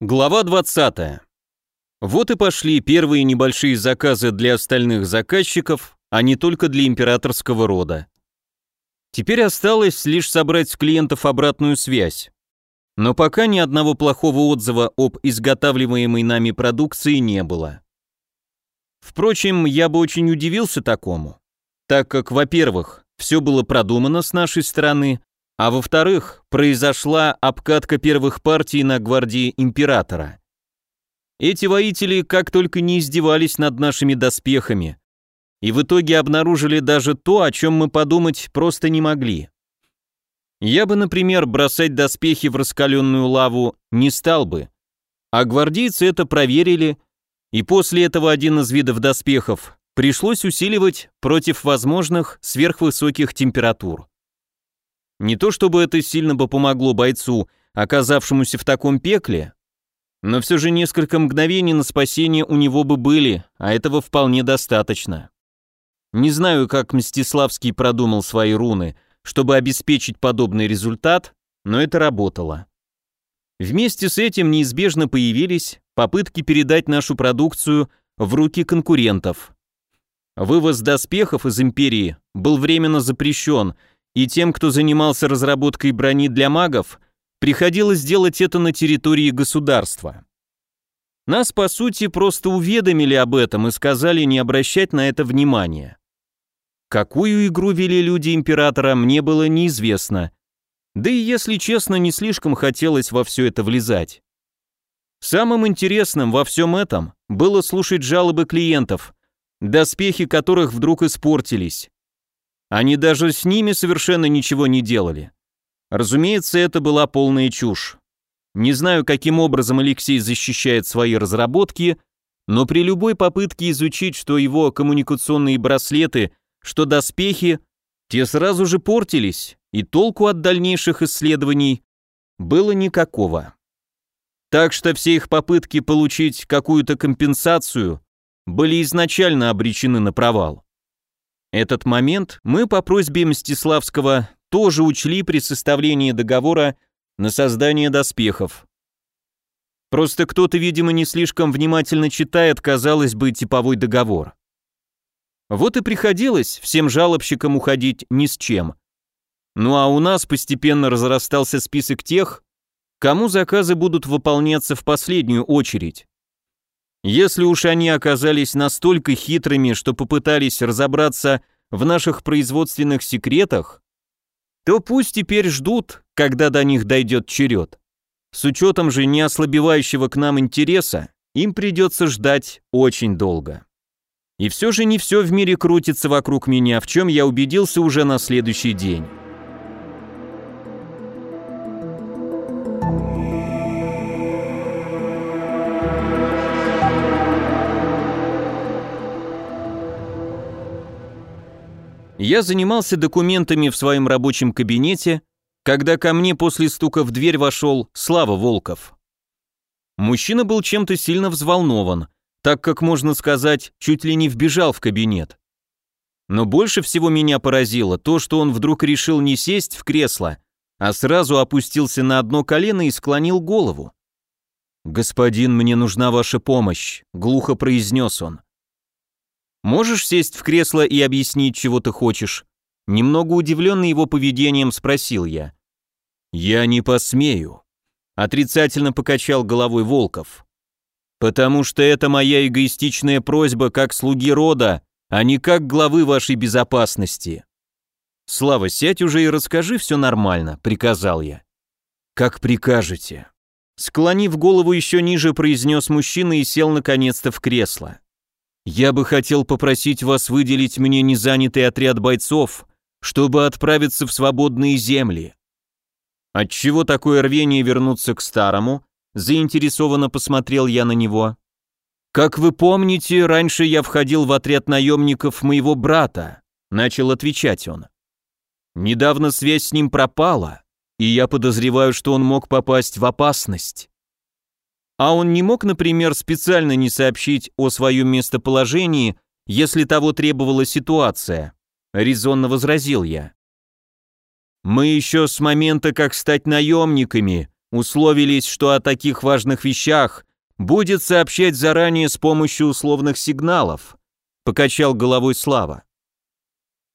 Глава 20. Вот и пошли первые небольшие заказы для остальных заказчиков, а не только для императорского рода. Теперь осталось лишь собрать с клиентов обратную связь. Но пока ни одного плохого отзыва об изготавливаемой нами продукции не было. Впрочем, я бы очень удивился такому, так как, во-первых, все было продумано с нашей стороны, а во-вторых, произошла обкатка первых партий на гвардии императора. Эти воители как только не издевались над нашими доспехами, и в итоге обнаружили даже то, о чем мы подумать просто не могли. Я бы, например, бросать доспехи в раскаленную лаву не стал бы, а гвардейцы это проверили, и после этого один из видов доспехов пришлось усиливать против возможных сверхвысоких температур. Не то чтобы это сильно бы помогло бойцу, оказавшемуся в таком пекле, но все же несколько мгновений на спасение у него бы были, а этого вполне достаточно. Не знаю, как Мстиславский продумал свои руны, чтобы обеспечить подобный результат, но это работало. Вместе с этим неизбежно появились попытки передать нашу продукцию в руки конкурентов. Вывоз доспехов из империи был временно запрещен, и тем, кто занимался разработкой брони для магов, приходилось делать это на территории государства. Нас, по сути, просто уведомили об этом и сказали не обращать на это внимания. Какую игру вели люди императора, мне было неизвестно. Да и, если честно, не слишком хотелось во все это влезать. Самым интересным во всем этом было слушать жалобы клиентов, доспехи которых вдруг испортились. Они даже с ними совершенно ничего не делали. Разумеется, это была полная чушь. Не знаю, каким образом Алексей защищает свои разработки, но при любой попытке изучить, что его коммуникационные браслеты, что доспехи, те сразу же портились, и толку от дальнейших исследований было никакого. Так что все их попытки получить какую-то компенсацию были изначально обречены на провал. Этот момент мы по просьбе Мстиславского тоже учли при составлении договора на создание доспехов. Просто кто-то, видимо, не слишком внимательно читает, казалось бы, типовой договор. Вот и приходилось всем жалобщикам уходить ни с чем. Ну а у нас постепенно разрастался список тех, кому заказы будут выполняться в последнюю очередь. Если уж они оказались настолько хитрыми, что попытались разобраться в наших производственных секретах, то пусть теперь ждут, когда до них дойдет черед. С учетом же неослабевающего к нам интереса, им придется ждать очень долго. И все же не все в мире крутится вокруг меня, в чем я убедился уже на следующий день. Я занимался документами в своем рабочем кабинете, когда ко мне после стука в дверь вошел Слава Волков. Мужчина был чем-то сильно взволнован, так как, можно сказать, чуть ли не вбежал в кабинет. Но больше всего меня поразило то, что он вдруг решил не сесть в кресло, а сразу опустился на одно колено и склонил голову. «Господин, мне нужна ваша помощь», — глухо произнес он. Можешь сесть в кресло и объяснить, чего ты хочешь?» Немного удивленный его поведением спросил я. «Я не посмею», — отрицательно покачал головой Волков. «Потому что это моя эгоистичная просьба как слуги рода, а не как главы вашей безопасности». «Слава, сядь уже и расскажи все нормально», — приказал я. «Как прикажете». Склонив голову еще ниже, произнес мужчина и сел наконец-то в кресло. Я бы хотел попросить вас выделить мне незанятый отряд бойцов, чтобы отправиться в свободные земли. Отчего такое рвение вернуться к старому? Заинтересованно посмотрел я на него. Как вы помните, раньше я входил в отряд наемников моего брата, начал отвечать он. Недавно связь с ним пропала, и я подозреваю, что он мог попасть в опасность. А он не мог, например, специально не сообщить о своем местоположении, если того требовала ситуация? Резонно возразил я. Мы еще с момента, как стать наемниками, условились, что о таких важных вещах будет сообщать заранее с помощью условных сигналов, покачал головой Слава.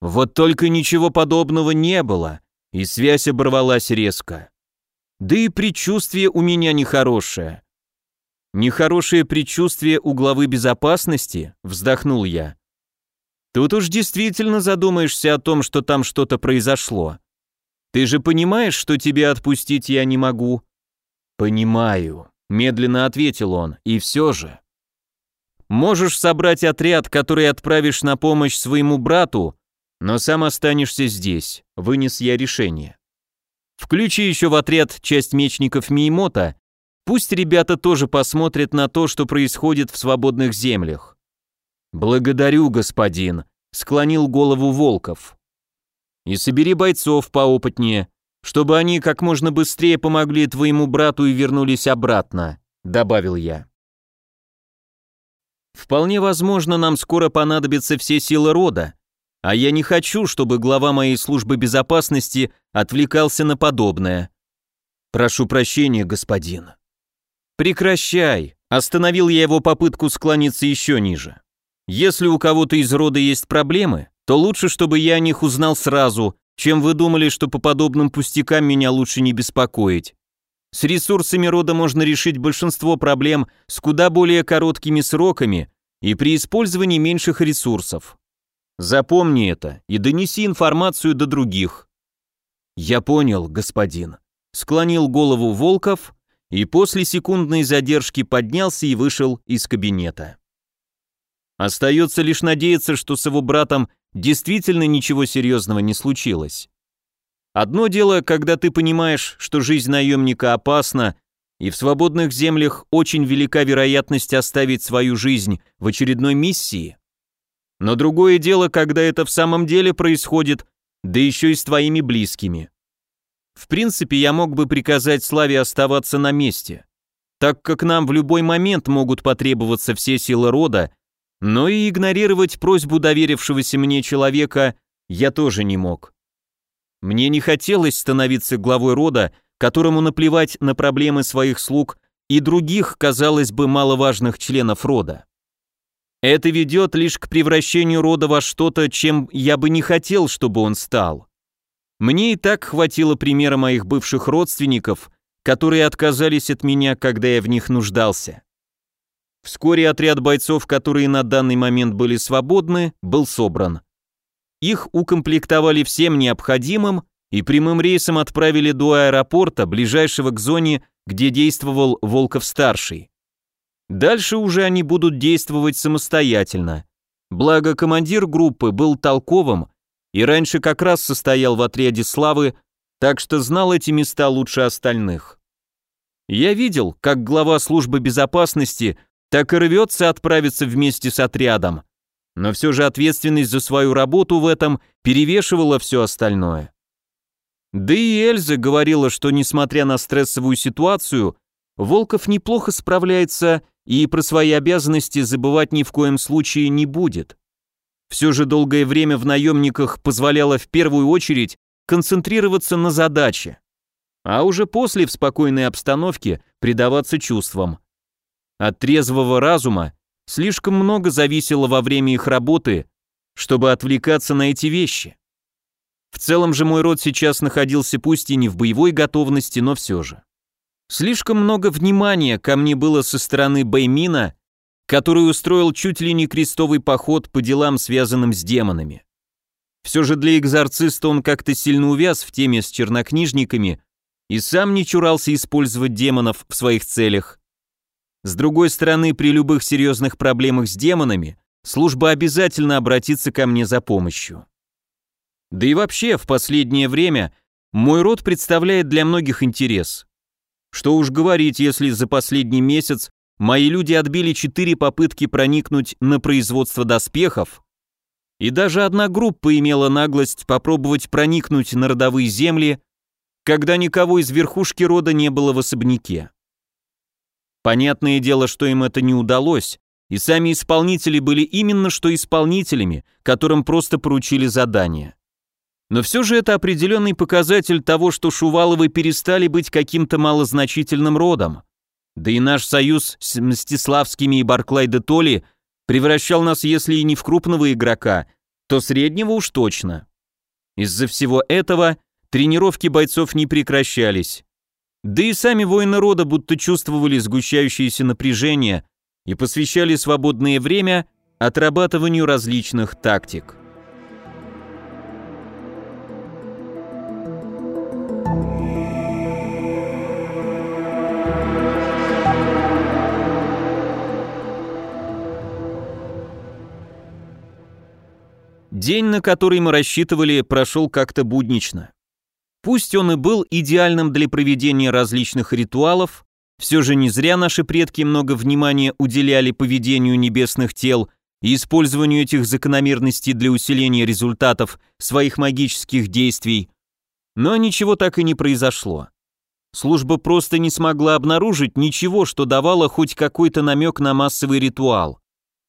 Вот только ничего подобного не было, и связь оборвалась резко. Да и предчувствие у меня нехорошее. Нехорошее предчувствие у главы безопасности, вздохнул я. Тут уж действительно задумаешься о том, что там что-то произошло. Ты же понимаешь, что тебя отпустить я не могу? Понимаю, медленно ответил он, и все же. Можешь собрать отряд, который отправишь на помощь своему брату, но сам останешься здесь, вынес я решение. Включи еще в отряд часть мечников Миемота, пусть ребята тоже посмотрят на то, что происходит в свободных землях. Благодарю, господин, склонил голову Волков. И собери бойцов поопытнее, чтобы они как можно быстрее помогли твоему брату и вернулись обратно, добавил я. Вполне возможно, нам скоро понадобятся все силы рода, а я не хочу, чтобы глава моей службы безопасности отвлекался на подобное. Прошу прощения, господин. Прекращай. Остановил я его попытку склониться еще ниже. Если у кого-то из рода есть проблемы, то лучше, чтобы я о них узнал сразу, чем вы думали, что по подобным пустякам меня лучше не беспокоить. С ресурсами рода можно решить большинство проблем с куда более короткими сроками и при использовании меньших ресурсов. Запомни это и донеси информацию до других. Я понял, господин. Склонил голову Волков и после секундной задержки поднялся и вышел из кабинета. Остается лишь надеяться, что с его братом действительно ничего серьезного не случилось. Одно дело, когда ты понимаешь, что жизнь наемника опасна, и в свободных землях очень велика вероятность оставить свою жизнь в очередной миссии. Но другое дело, когда это в самом деле происходит, да еще и с твоими близкими. В принципе, я мог бы приказать Славе оставаться на месте, так как нам в любой момент могут потребоваться все силы рода, но и игнорировать просьбу доверившегося мне человека я тоже не мог. Мне не хотелось становиться главой рода, которому наплевать на проблемы своих слуг и других, казалось бы, маловажных членов рода. Это ведет лишь к превращению рода во что-то, чем я бы не хотел, чтобы он стал. Мне и так хватило примера моих бывших родственников, которые отказались от меня, когда я в них нуждался. Вскоре отряд бойцов, которые на данный момент были свободны, был собран. Их укомплектовали всем необходимым и прямым рейсом отправили до аэропорта, ближайшего к зоне, где действовал Волков-старший. Дальше уже они будут действовать самостоятельно. Благо командир группы был толковым и раньше как раз состоял в отряде славы, так что знал эти места лучше остальных. Я видел, как глава службы безопасности так и рвется отправиться вместе с отрядом, но все же ответственность за свою работу в этом перевешивала все остальное. Да и Эльза говорила, что несмотря на стрессовую ситуацию, Волков неплохо справляется и про свои обязанности забывать ни в коем случае не будет. Все же долгое время в наемниках позволяло в первую очередь концентрироваться на задаче, а уже после в спокойной обстановке предаваться чувствам. От трезвого разума слишком много зависело во время их работы, чтобы отвлекаться на эти вещи. В целом же мой род сейчас находился пусть и не в боевой готовности, но все же. Слишком много внимания ко мне было со стороны Бэймина, который устроил чуть ли не крестовый поход по делам, связанным с демонами. Все же для экзорциста он как-то сильно увяз в теме с чернокнижниками и сам не чурался использовать демонов в своих целях. С другой стороны, при любых серьезных проблемах с демонами, служба обязательно обратится ко мне за помощью. Да и вообще, в последнее время мой род представляет для многих интерес. Что уж говорить, если за последний месяц мои люди отбили четыре попытки проникнуть на производство доспехов, и даже одна группа имела наглость попробовать проникнуть на родовые земли, когда никого из верхушки рода не было в особняке. Понятное дело, что им это не удалось, и сами исполнители были именно что исполнителями, которым просто поручили задание. Но все же это определенный показатель того, что Шуваловы перестали быть каким-то малозначительным родом. Да и наш союз с Мстиславскими и Барклай де Толли превращал нас, если и не в крупного игрока, то среднего уж точно. Из-за всего этого тренировки бойцов не прекращались. Да и сами воины рода будто чувствовали сгущающееся напряжение и посвящали свободное время отрабатыванию различных тактик. День, на который мы рассчитывали, прошел как-то буднично. Пусть он и был идеальным для проведения различных ритуалов, все же не зря наши предки много внимания уделяли поведению небесных тел и использованию этих закономерностей для усиления результатов своих магических действий, но ничего так и не произошло. Служба просто не смогла обнаружить ничего, что давало хоть какой-то намек на массовый ритуал.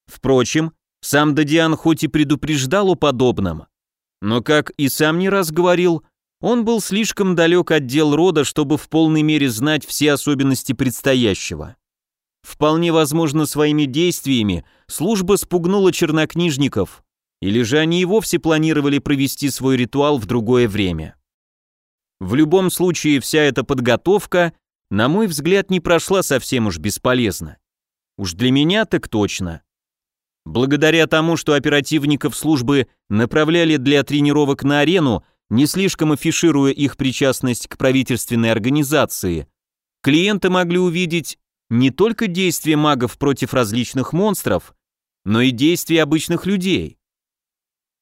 Впрочем, сам Дадиан хоть и предупреждал о подобном, но, как и сам не раз говорил, он был слишком далек от дел рода, чтобы в полной мере знать все особенности предстоящего. Вполне возможно, своими действиями служба спугнула чернокнижников, или же они и вовсе планировали провести свой ритуал в другое время. В любом случае, вся эта подготовка, на мой взгляд, не прошла совсем уж бесполезно. Уж для меня так точно. Благодаря тому, что оперативников службы направляли для тренировок на арену, не слишком афишируя их причастность к правительственной организации, клиенты могли увидеть не только действия магов против различных монстров, но и действия обычных людей.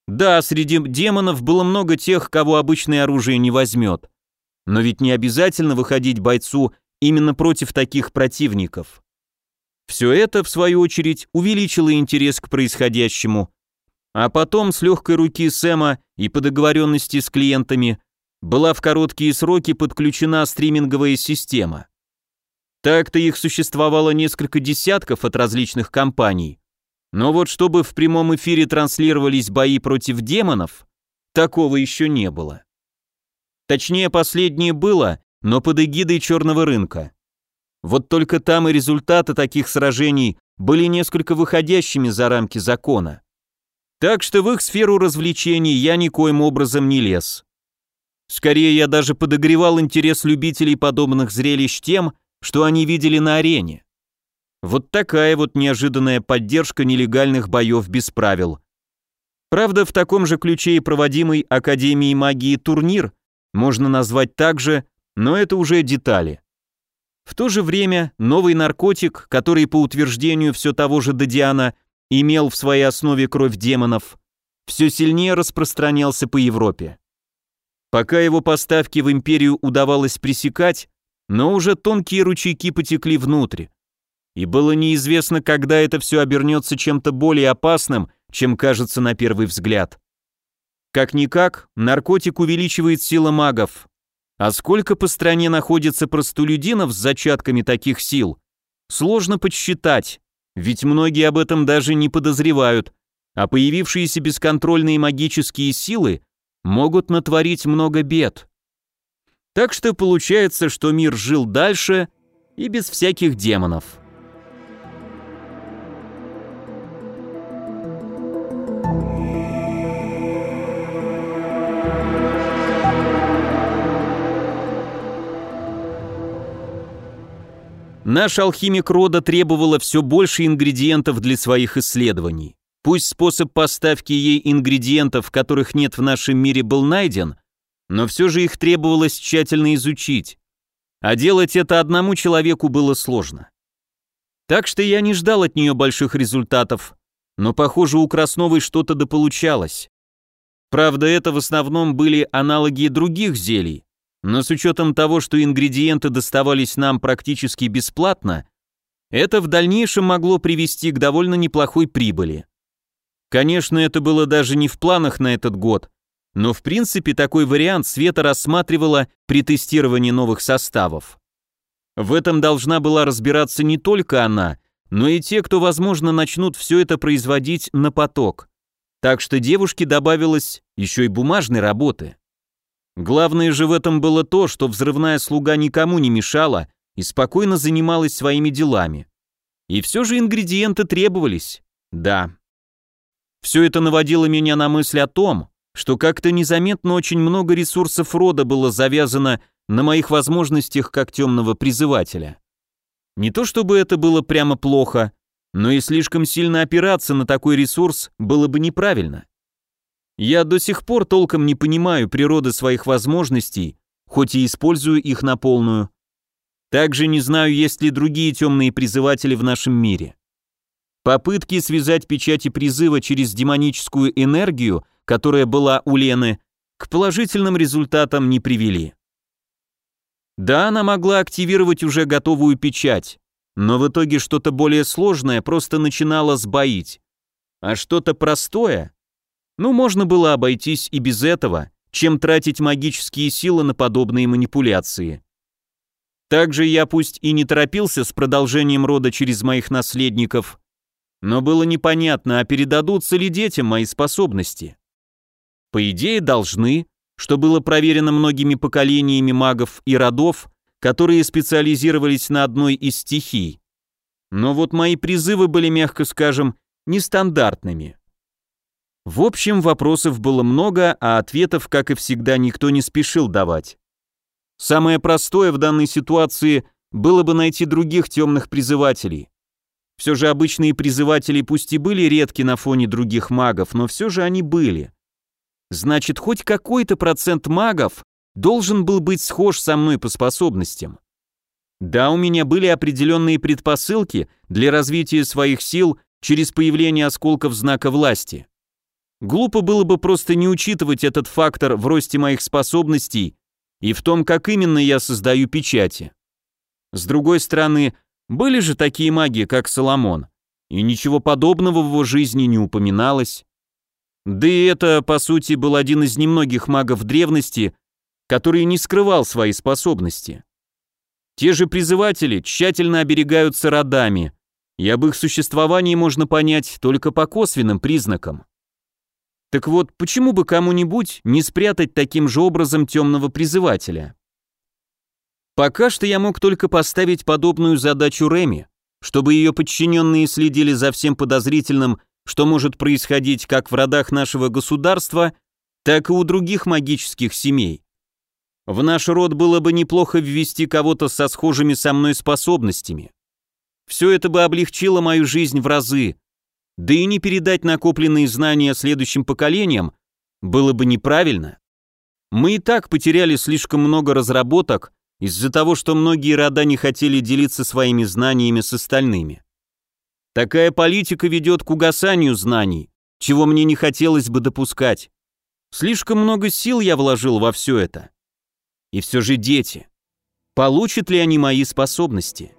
Да, среди демонов было много тех, кого обычное оружие не возьмет. Но ведь не обязательно выходить бойцу именно против таких противников. Все это, в свою очередь, увеличило интерес к происходящему, а потом с легкой руки Сэма и по договоренности с клиентами была в короткие сроки подключена стриминговая система. Так-то их существовало несколько десятков от различных компаний, но вот чтобы в прямом эфире транслировались бои против демонов, такого еще не было. Точнее, последнее было, но под эгидой черного рынка. Вот только там и результаты таких сражений были несколько выходящими за рамки закона. Так что в их сферу развлечений я никоим образом не лез. Скорее, я даже подогревал интерес любителей подобных зрелищ тем, что они видели на арене. Вот такая вот неожиданная поддержка нелегальных боев без правил. Правда, в таком же ключе и проводимый Академией магии турнир можно назвать так же, но это уже детали. В то же время новый наркотик, который по утверждению все того же Дадиана имел в своей основе кровь демонов, все сильнее распространялся по Европе. Пока его поставки в империю удавалось пресекать, но уже тонкие ручейки потекли внутрь. И было неизвестно, когда это все обернется чем-то более опасным, чем кажется на первый взгляд. Как-никак, наркотик увеличивает силы магов, а сколько по стране находится простолюдинов с зачатками таких сил? Сложно подсчитать, ведь многие об этом даже не подозревают, а появившиеся бесконтрольные магические силы могут натворить много бед. Так что получается, что мир жил дальше и без всяких демонов. Наш алхимик рода требовала все больше ингредиентов для своих исследований. Пусть способ поставки ей ингредиентов, которых нет в нашем мире, был найден, но все же их требовалось тщательно изучить. А делать это одному человеку было сложно. Так что я не ждал от нее больших результатов, но, похоже, у Красновой что-то дополучалось. Правда, это в основном были аналоги других зелий, но с учетом того, что ингредиенты доставались нам практически бесплатно, это в дальнейшем могло привести к довольно неплохой прибыли. Конечно, это было даже не в планах на этот год, но в принципе такой вариант Света рассматривала при тестировании новых составов. В этом должна была разбираться не только она, но и те, кто, возможно, начнут все это производить на поток. Так что девушке добавилось еще и бумажной работы. Главное же в этом было то, что взрывная слуга никому не мешала и спокойно занималась своими делами. И все же ингредиенты требовались. Да. Все это наводило меня на мысль о том, что как-то незаметно очень много ресурсов рода было завязано на моих возможностях как темного призывателя. Не то чтобы это было прямо плохо, но и слишком сильно опираться на такой ресурс было бы неправильно. Я до сих пор толком не понимаю природы своих возможностей, хоть и использую их на полную. Также не знаю, есть ли другие темные призыватели в нашем мире. Попытки связать печати призыва через демоническую энергию, которая была у Лены, к положительным результатам не привели. Да, она могла активировать уже готовую печать, но в итоге что-то более сложное просто начинало сбоить. А что-то простое? Ну, можно было обойтись и без этого, чем тратить магические силы на подобные манипуляции. Также я пусть и не торопился с продолжением рода через моих наследников, но было непонятно, а передадутся ли детям мои способности. По идее, должны, что было проверено многими поколениями магов и родов, которые специализировались на одной из стихий. Но вот мои призывы были, мягко скажем, нестандартными. В общем, вопросов было много, а ответов, как и всегда, никто не спешил давать. Самое простое в данной ситуации было бы найти других темных призывателей. Все же обычные призыватели пусть и были редки на фоне других магов, но все же они были. Значит, хоть какой-то процент магов должен был быть схож со мной по способностям. Да, у меня были определенные предпосылки для развития своих сил через появление осколков знака власти. Глупо было бы просто не учитывать этот фактор в росте моих способностей и в том, как именно я создаю печати. С другой стороны, были же такие маги, как Соломон, и ничего подобного в его жизни не упоминалось. Да и это, по сути, был один из немногих магов древности, который не скрывал свои способности. Те же призыватели тщательно оберегаются родами, и об их существовании можно понять только по косвенным признакам. Так вот, почему бы кому-нибудь не спрятать таким же образом темного призывателя? Пока что я мог только поставить подобную задачу Реми, чтобы ее подчиненные следили за всем подозрительным, что может происходить как в родах нашего государства, так и у других магических семей. В наш род было бы неплохо ввести кого-то со схожими со мной способностями. Все это бы облегчило мою жизнь в разы, да и не передать накопленные знания следующим поколениям было бы неправильно. Мы и так потеряли слишком много разработок из-за того, что многие рода не хотели делиться своими знаниями с остальными. Такая политика ведет к угасанию знаний, чего мне не хотелось бы допускать. Слишком много сил я вложил во все это. И все же дети. Получат ли они мои способности?